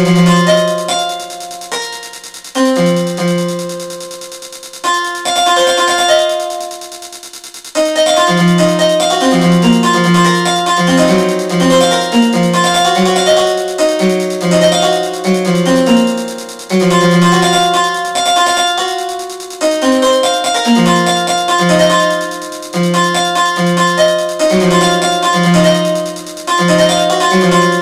Thank mm -hmm. you. Música